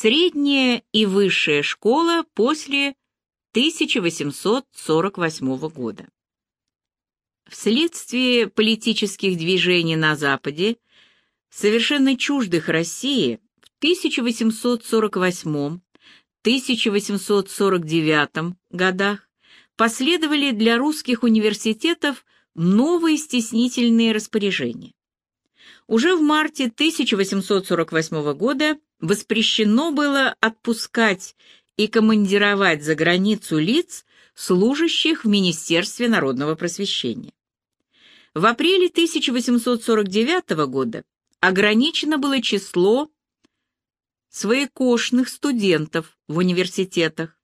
средняя и высшая школа после 1848 года. Вследствие политических движений на Западе, совершенно чуждых России, в 1848-1849 годах последовали для русских университетов новые стеснительные распоряжения. Уже в марте 1848 года воспрещено было отпускать и командировать за границу лиц, служащих в Министерстве народного просвещения. В апреле 1849 года ограничено было число своекошных студентов в университетах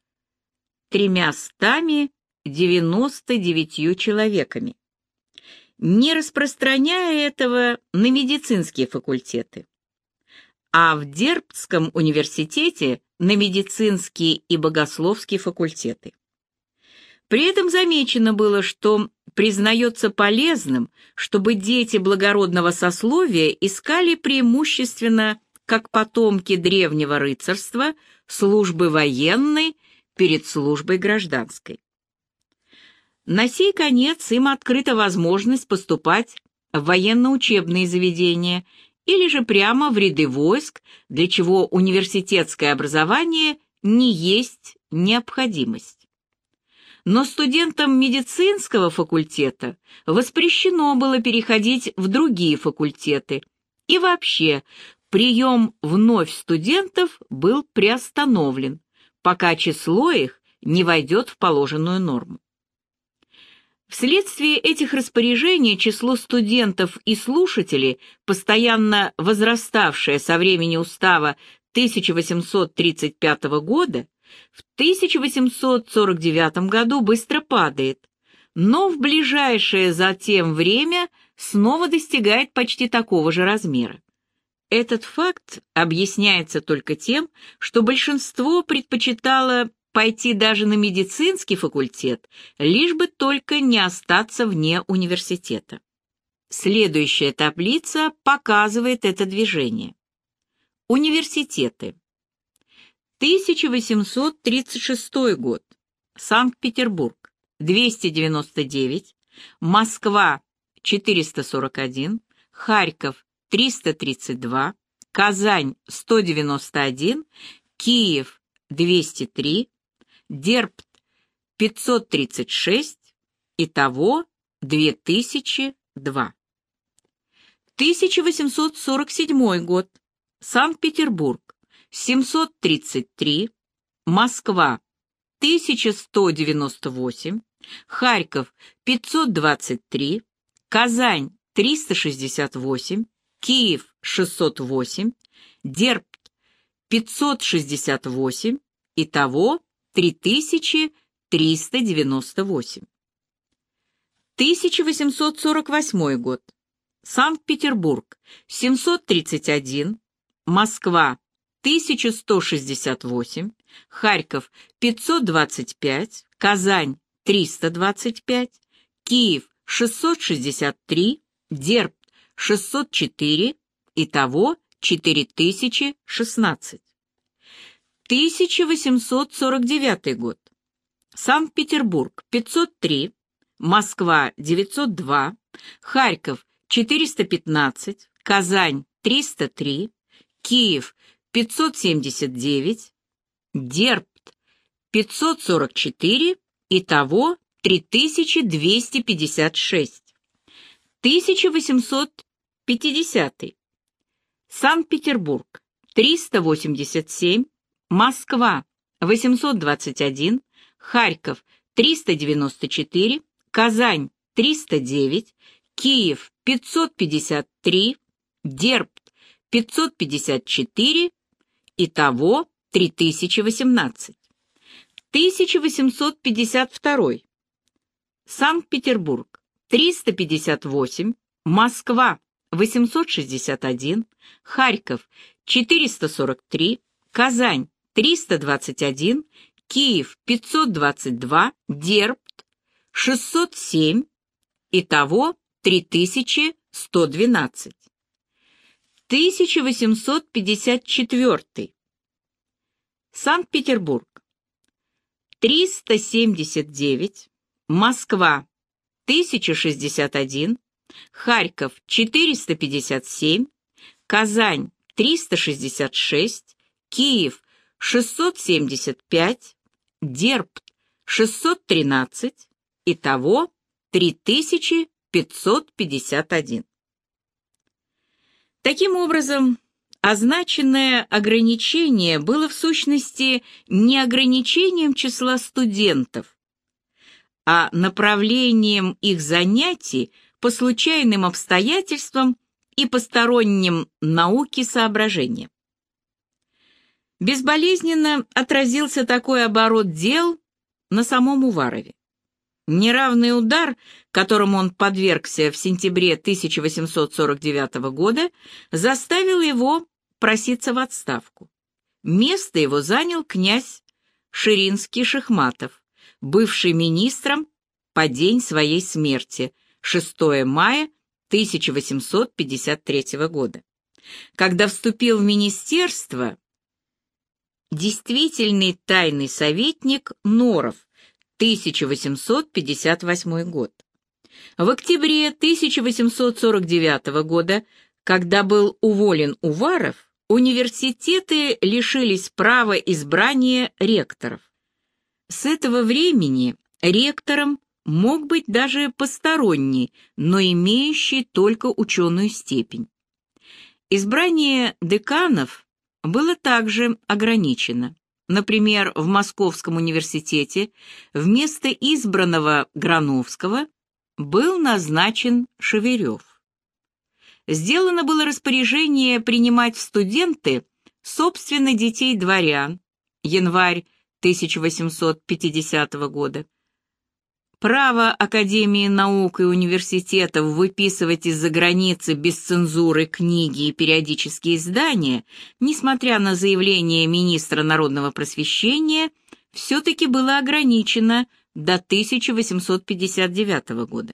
тремястами 99 человеками, не распространяя этого на медицинские факультеты. А в Дербцком университете на медицинские и богословские факультеты. При этом замечено было, что признается полезным, чтобы дети благородного сословия искали преимущественно, как потомки древнего рыцарства, службы военной перед службой гражданской. На сей конец им открыта возможность поступать в военно-учебные заведения или же прямо в ряды войск, для чего университетское образование не есть необходимость. Но студентам медицинского факультета воспрещено было переходить в другие факультеты, и вообще прием вновь студентов был приостановлен, пока число их не войдет в положенную норму. Вследствие этих распоряжений число студентов и слушателей, постоянно возраставшее со времени устава 1835 года, в 1849 году быстро падает, но в ближайшее затем время снова достигает почти такого же размера. Этот факт объясняется только тем, что большинство предпочитало пойти даже на медицинский факультет, лишь бы только не остаться вне университета. Следующая таблица показывает это движение. Университеты. 1836 год. Санкт-Петербург. 299. Москва. 441. Харьков. 332. Казань. 191. Киев. 203. Дербт 536, итого 2002. 1847 год. Санкт-Петербург. 733, Москва. 1198, Харьков. 523, Казань. 368, Киев. 608, Дербт 568, итого 3398. 1848 год. Санкт-Петербург. 731, Москва. 1168, Харьков. 525, Казань. 325, Киев. 663, Дерб. 604, итого 4016. 1849 год. Санкт-Петербург 503, Москва 902, Харьков 415, Казань 303, Киев 579, Дербт 544, итого 3256. 1850. Санкт-Петербург 387, Москва 821, Харьков 394, Казань 309, Киев 553, Дербт 554, итого 3018. 1852. Санкт-Петербург 358, Москва 861, Харьков 443, Казань 321, Киев 522, Дербт 607, итого 3112. 1854. Санкт-Петербург. 379, Москва 1061, Харьков 457, Казань 366, Киев 675, Дербт 613, итого 3551. Таким образом, означенное ограничение было в сущности не ограничением числа студентов, а направлением их занятий по случайным обстоятельствам и посторонним науке соображениям. Безболезненно отразился такой оборот дел на самом Уварове. Неравный удар, которому он подвергся в сентябре 1849 года, заставил его проситься в отставку. Место его занял князь Ширинский-Шихматов, бывший министром по день своей смерти, 6 мая 1853 года. Когда вступил в министерство, действительный тайный советник Норов, 1858 год. В октябре 1849 года, когда был уволен Уваров, университеты лишились права избрания ректоров. С этого времени ректором мог быть даже посторонний, но имеющий только ученую степень. Избрание деканов было также ограничено. Например, в Московском университете вместо избранного Грановского был назначен Шеверев. Сделано было распоряжение принимать в студенты собственно детей дворян, январь 1850 года, Право Академии наук и университетов выписывать из-за границы без цензуры книги и периодические издания, несмотря на заявление министра народного просвещения, все-таки было ограничено до 1859 года.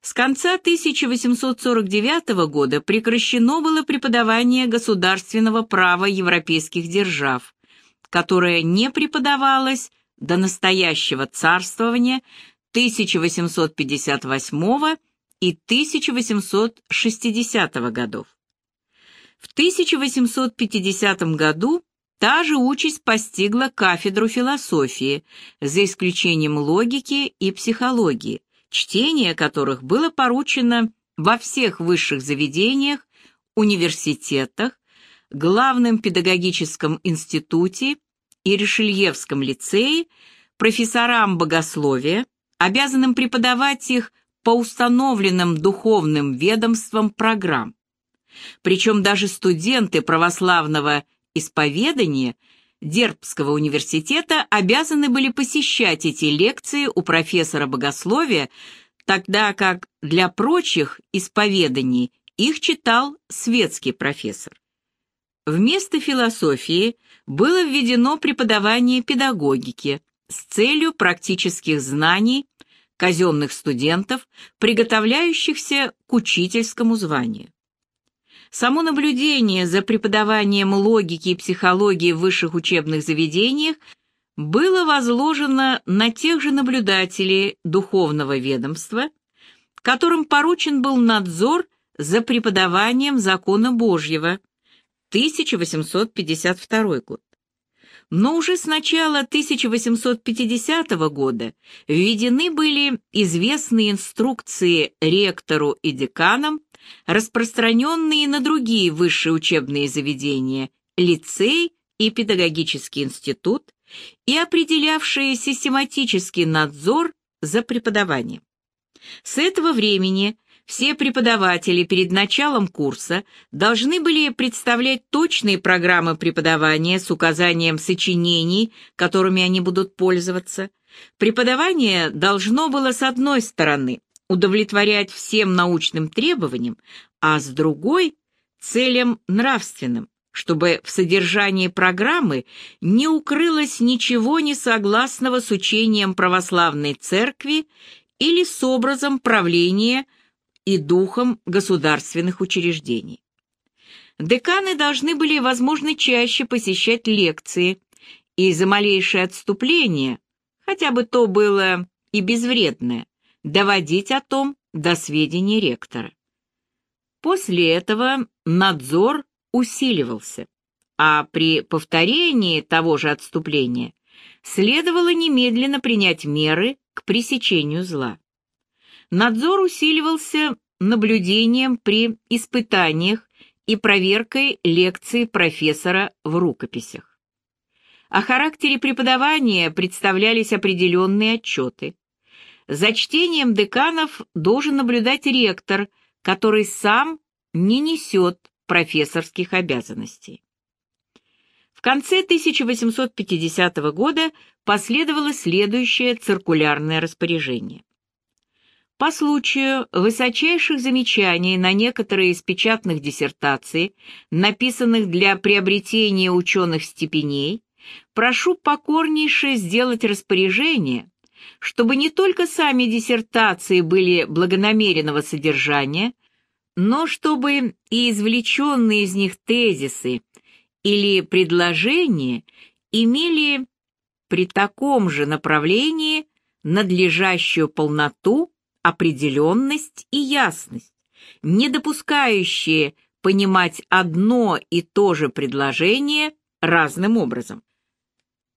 С конца 1849 года прекращено было преподавание государственного права европейских держав, которое не преподавалось до настоящего царствования 1858 и 1860 годов. В 1850 году та же участь постигла кафедру философии, за исключением логики и психологии, чтение которых было поручено во всех высших заведениях, университетах, главном педагогическом институте и Ришельевском лицее, профессорам богословия, обязанным преподавать их по установленным духовным ведомствам программ. Причем даже студенты православного исповедания Дербского университета обязаны были посещать эти лекции у профессора богословия, тогда как для прочих исповеданий их читал светский профессор. Вместо философии было введено преподавание педагогики с целью практических знаний казенных студентов, приготовляющихся к учительскому званию. Само наблюдение за преподаванием логики и психологии в высших учебных заведениях было возложено на тех же наблюдателей духовного ведомства, которым поручен был надзор за преподаванием закона Божьего, 1852 год. Но уже с начала 1850 года введены были известные инструкции ректору и деканам, распространенные на другие высшие учебные заведения, лицей и педагогический институт, и определявшие систематический надзор за преподаванием. С этого времени все преподаватели перед началом курса должны были представлять точные программы преподавания с указанием сочинений, которыми они будут пользоваться. Преподавание должно было, с одной стороны, удовлетворять всем научным требованиям, а с другой – целям нравственным, чтобы в содержании программы не укрылось ничего несогласного с учением православной церкви или с образом правления – и духом государственных учреждений. Деканы должны были, возможно, чаще посещать лекции, и за малейшее отступление, хотя бы то было и безвредное, доводить о том до сведения ректора. После этого надзор усиливался, а при повторении того же отступления следовало немедленно принять меры к пресечению зла. Надзор усиливался наблюдением при испытаниях и проверкой лекций профессора в рукописях. О характере преподавания представлялись определенные отчеты. За чтением деканов должен наблюдать ректор, который сам не несет профессорских обязанностей. В конце 1850 года последовало следующее циркулярное распоряжение. По случаю высочайших замечаний на некоторые из печатных диссертаций, написанных для приобретения ученых степеней, прошу покорнейше сделать распоряжение, чтобы не только сами диссертации были благонамеренного содержания, но чтобы и извлеченные из них тезисы или предложения имели при таком же направлении надлежащую полноту, определенность и ясность, не допускающие понимать одно и то же предложение разным образом.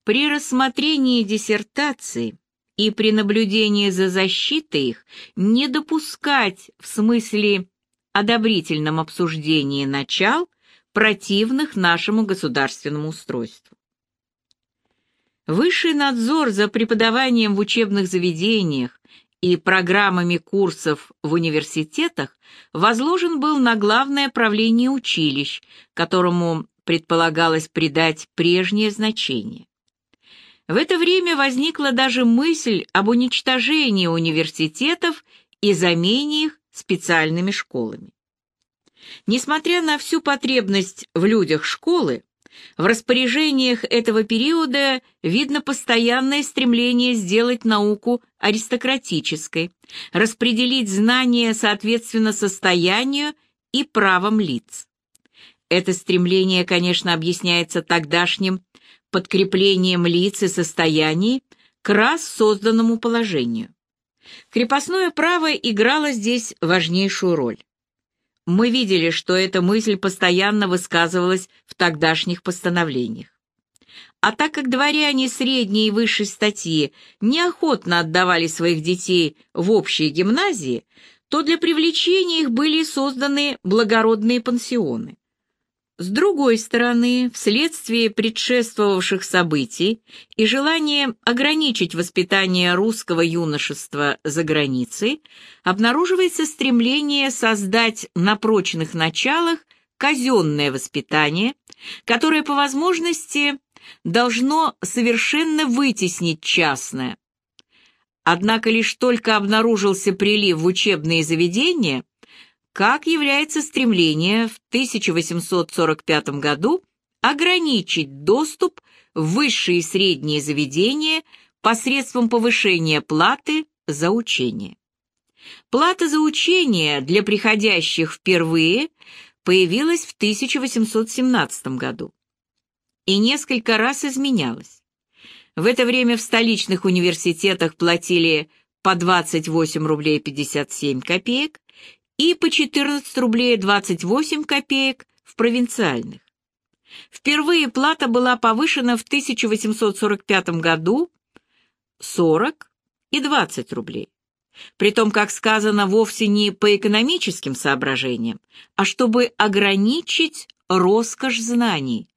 При рассмотрении диссертаций и при наблюдении за защитой их не допускать в смысле одобрительном обсуждении начал, противных нашему государственному устройству. Высший надзор за преподаванием в учебных заведениях и программами курсов в университетах возложен был на главное правление училищ, которому предполагалось придать прежнее значение. В это время возникла даже мысль об уничтожении университетов и замене их специальными школами. Несмотря на всю потребность в людях школы, в распоряжениях этого периода видно постоянное стремление сделать науку аристократической, распределить знания соответственно состоянию и правам лиц. Это стремление, конечно, объясняется тогдашним подкреплением лиц и состояний к раз созданному положению. Крепостное право играло здесь важнейшую роль. Мы видели, что эта мысль постоянно высказывалась в тогдашних постановлениях. А так как дворяне средней и высшей статьи неохотно отдавали своих детей в общие гимназии, то для привлечения их были созданы благородные пансионы. С другой стороны, вследствие предшествовавших событий и желания ограничить воспитание русского юношества за границей, обнаруживается стремление создать на прочных началах казенное воспитание, которое по возможности должно совершенно вытеснить частное. Однако лишь только обнаружился прилив в учебные заведения – как является стремление в 1845 году ограничить доступ в высшие и средние заведения посредством повышения платы за учение. Плата за учение для приходящих впервые появилась в 1817 году и несколько раз изменялась. В это время в столичных университетах платили по 28 рублей 57 копеек, и по 14 рублей 28 копеек в провинциальных. Впервые плата была повышена в 1845 году 40 и 20 рублей. Притом, как сказано, вовсе не по экономическим соображениям, а чтобы ограничить роскошь знаний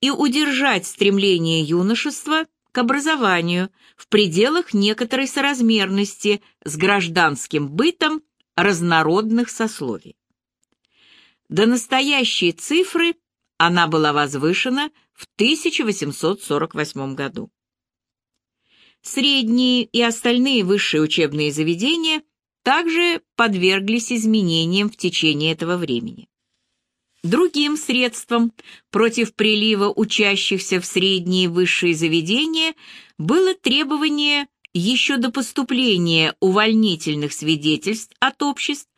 и удержать стремление юношества к образованию в пределах некоторой соразмерности с гражданским бытом разнородных сословий. До настоящей цифры она была возвышена в 1848 году. Средние и остальные высшие учебные заведения также подверглись изменениям в течение этого времени. Другим средством против прилива учащихся в средние и высшие заведения было требование еще до поступления увольнительных свидетельств от обществ,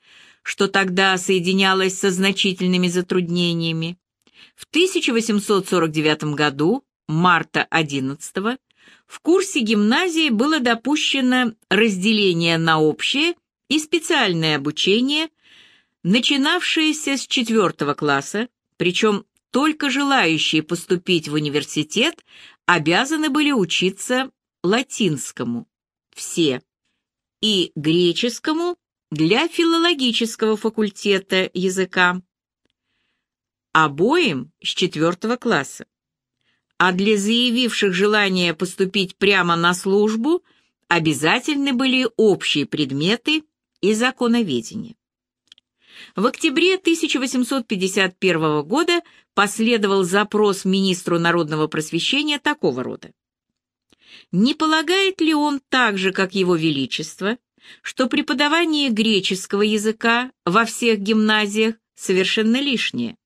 что тогда соединялось со значительными затруднениями. В 1849 году марта 11 в курсе гимназии было допущено разделение на общее и специальное обучение, начинавшееся с четвертого класса, причем только желающие поступить в университет обязаны были учиться латинскому, все, и греческому для филологического факультета языка, обоим с четвертого класса. А для заявивших желание поступить прямо на службу обязательны были общие предметы и законоведение. В октябре 1851 года последовал запрос министру народного просвещения такого рода. Не полагает ли он так же, как его величество, что преподавание греческого языка во всех гимназиях совершенно лишнее?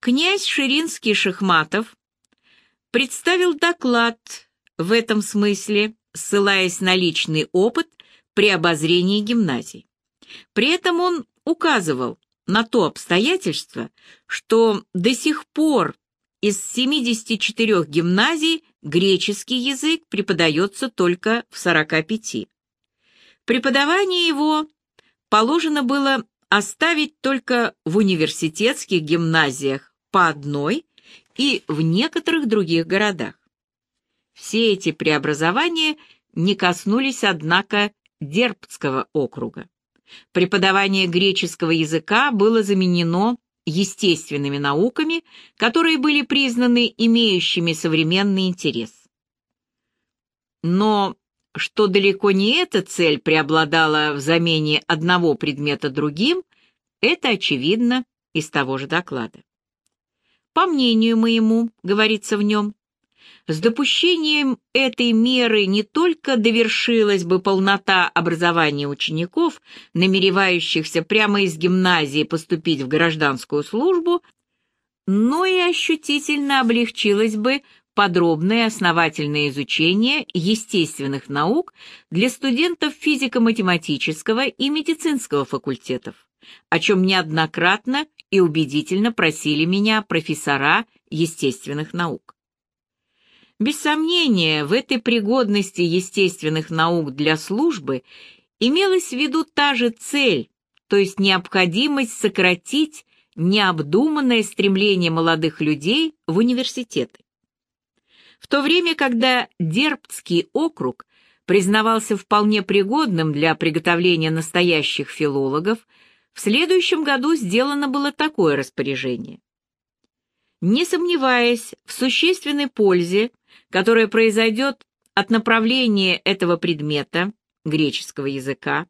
Князь Ширинский Шахматов представил доклад в этом смысле, ссылаясь на личный опыт при обозрении гимназий. При этом он указывал на то обстоятельство, что до сих пор из 74 гимназий греческий язык преподается только в 45. Преподавание его положено было оставить только в университетских гимназиях по одной и в некоторых других городах. Все эти преобразования не коснулись, однако, Дербцкого округа. Преподавание греческого языка было заменено естественными науками, которые были признаны имеющими современный интерес. Но что далеко не эта цель преобладала в замене одного предмета другим, это очевидно из того же доклада. По мнению моему, говорится в нем, с допущением этой меры не только довершилась бы полнота образования учеников, намеревающихся прямо из гимназии поступить в гражданскую службу, но и ощутительно облегчилось бы подробное основательное изучение естественных наук для студентов физико-математического и медицинского факультетов, о чем неоднократно и убедительно просили меня профессора естественных наук. Без сомнения, в этой пригодности естественных наук для службы имелась в виду та же цель, то есть необходимость сократить необдуманное стремление молодых людей в университеты. В то время, когда Дербцкий округ признавался вполне пригодным для приготовления настоящих филологов, в следующем году сделано было такое распоряжение. Не сомневаясь в существенной пользе, которая произойдет от направления этого предмета, греческого языка,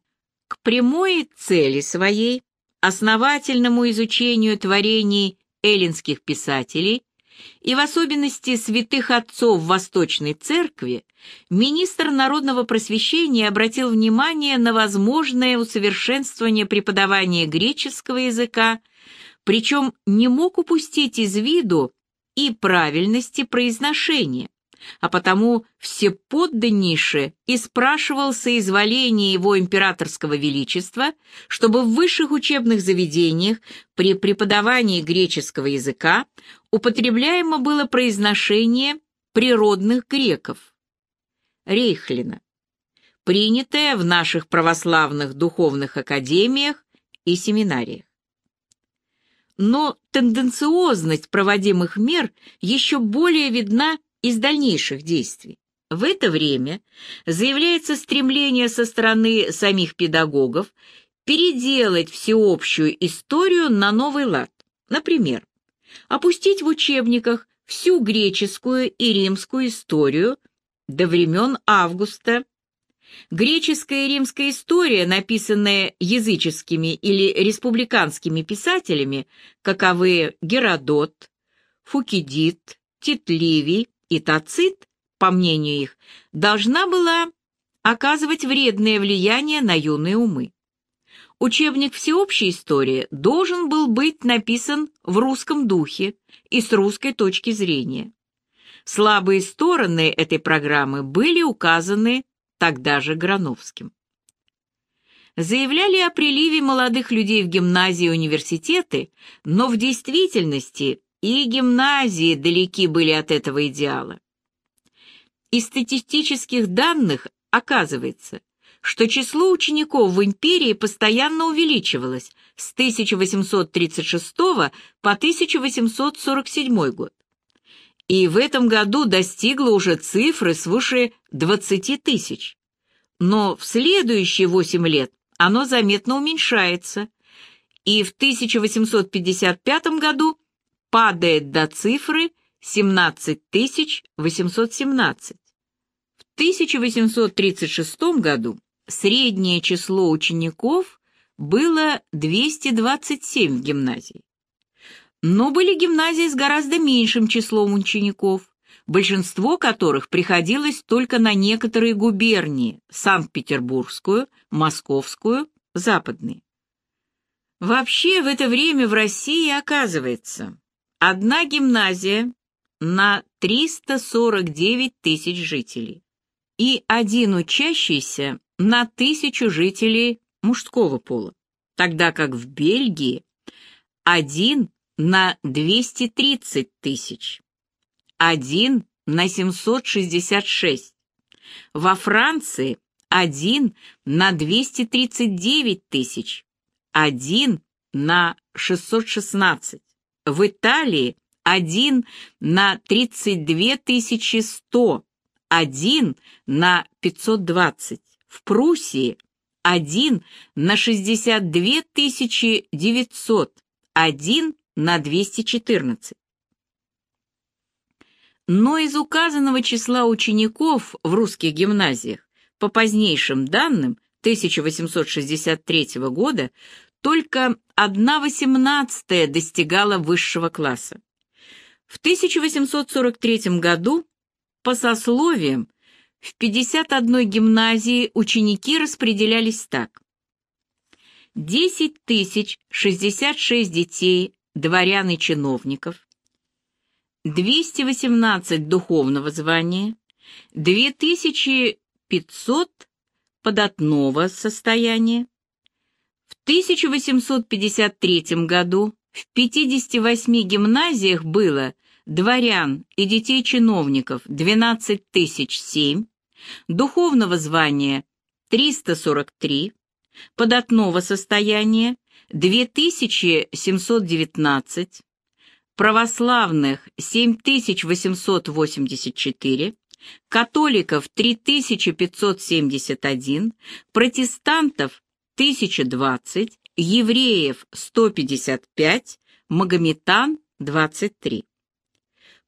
к прямой цели своей, основательному изучению творений эллинских писателей и в особенности святых отцов Восточной Церкви, министр народного просвещения обратил внимание на возможное усовершенствование преподавания греческого языка, причем не мог упустить из виду и правильности произношения, а потому всеподданнейше и спрашивал соизволение его императорского величества, чтобы в высших учебных заведениях при преподавании греческого языка употребляемо было произношение природных греков. Рейхлина, принятое в наших православных духовных академиях и семинариях. Но тенденциозность проводимых мер еще более видна из дальнейших действий. В это время заявляется стремление со стороны самих педагогов переделать всеобщую историю на новый лад. Например, опустить в учебниках всю греческую и римскую историю до времен Августа. Греческая и римская история, написанная языческими или республиканскими писателями, каковы Геродот, Фукидид, Тит Ливий, и Тацит, по мнению их, должна была оказывать вредное влияние на юные умы. Учебник всеобщей истории должен был быть написан в русском духе и с русской точки зрения. Слабые стороны этой программы были указаны тогда же Грановским. Заявляли о приливе молодых людей в гимназии и университеты, но в действительности и гимназии далеки были от этого идеала. Из статистических данных оказывается, что число учеников в империи постоянно увеличивалось с 1836 по 1847 год. И в этом году достигло уже цифры свыше 20 тысяч. Но в следующие 8 лет оно заметно уменьшается, и в 1855 году падает до цифры 17 817. В 1836 году среднее число учеников было 227 в гимназии. Но были гимназии с гораздо меньшим числом учеников, большинство которых приходилось только на некоторые губернии – Санкт-Петербургскую, Московскую, Западные. Вообще в это время в России, оказывается, одна гимназия на 349 тысяч жителей и один учащийся на тысячу жителей мужского пола, тогда как в Бельгии один на 230 тысяч, один на 766, во Франции один на 239 тысяч, один на 616, в Италии один на 32 100, один на 520, в Пруссии один на 62 900, один на 214. Но из указанного числа учеников в русских гимназиях по позднейшим данным 1863 года только одна восемнадцатая достигала высшего класса. В 1843 году, по сословиям, в 51 гимназии ученики распределялись так. 10 тысяч 66 детей, дворян и чиновников, 218 духовного звания, 2500 податного состояния. В 1853 году в 58 гимназиях было дворян и детей чиновников 12 тысяч 7, духовного звания 343, податного состояния 2719, православных 7884, католиков 3571, протестантов 1020, евреев 155, магометан 23.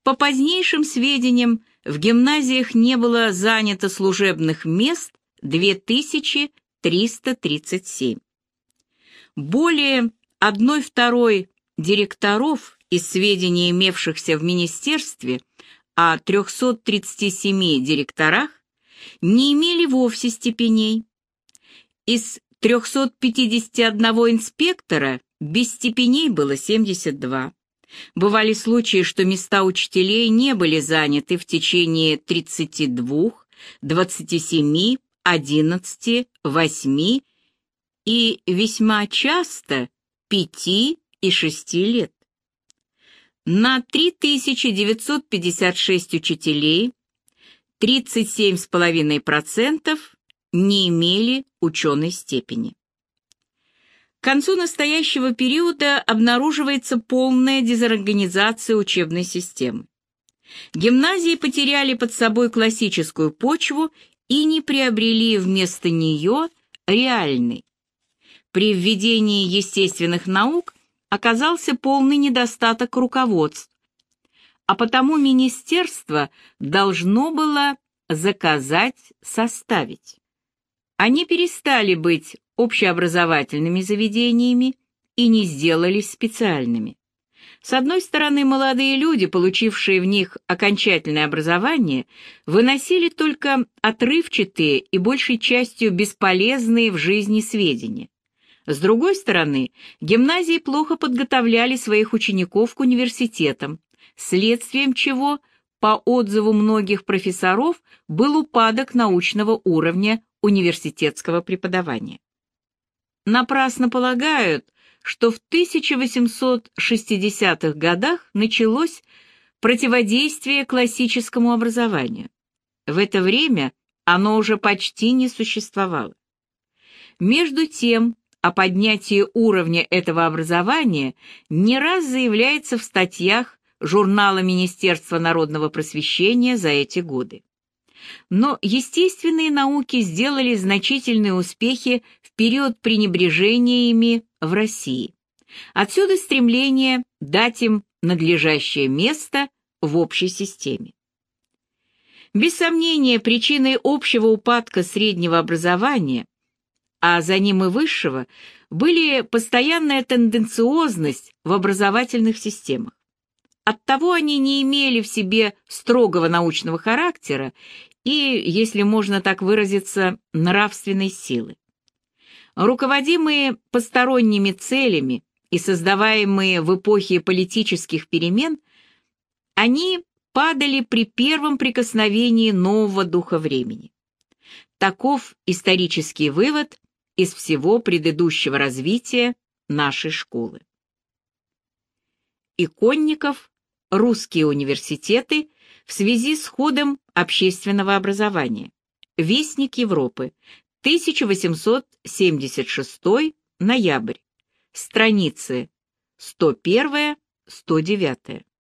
По позднейшим сведениям, в гимназиях не было занято служебных мест 2337. Более одной второй директоров из сведений, имевшихся в министерстве, о 337 директорах, не имели вовсе степеней. Из 351 инспектора без степеней было 72. Бывали случаи, что места учителей не были заняты в течение 32, 27, 11, 8 и весьма часто 5 и 6 лет. На 3956 учителей 37,5% не имели ученой степени. К концу настоящего периода обнаруживается полная дезорганизация учебной системы. Гимназии потеряли под собой классическую почву и не приобрели вместо нее реальный. При введении естественных наук оказался полный недостаток руководств, а потому министерство должно было заказать, составить. Они перестали быть общеобразовательными заведениями и не сделались специальными. С одной стороны, молодые люди, получившие в них окончательное образование, выносили только отрывчатые и большей частью бесполезные в жизни сведения. С другой стороны, гимназии плохо подготовляли своих учеников к университетам, следствием чего, по отзыву многих профессоров, был упадок научного уровня университетского преподавания. Напрасно полагают, что в 1860-х годах началось противодействие классическому образованию. В это время оно уже почти не существовало. Между тем, о поднятии уровня этого образования не раз заявляется в статьях журнала Министерства народного просвещения за эти годы. Но естественные науки сделали значительные успехи в период пренебрежения ими в России. Отсюда стремление дать им надлежащее место в общей системе. Без сомнения, причиной общего упадка среднего образования, а за ним и высшего, были постоянная тенденциозность в образовательных системах. Оттого они не имели в себе строгого научного характера и, если можно так выразиться, нравственной силы. Руководимые посторонними целями и создаваемые в эпохе политических перемен, они падали при первом прикосновении нового духа времени. Таков исторический вывод из всего предыдущего развития нашей школы. Иконников, русские университеты в связи с ходом общественного образования. Вестник Европы, 1876 ноябрь. Страницы 101-109.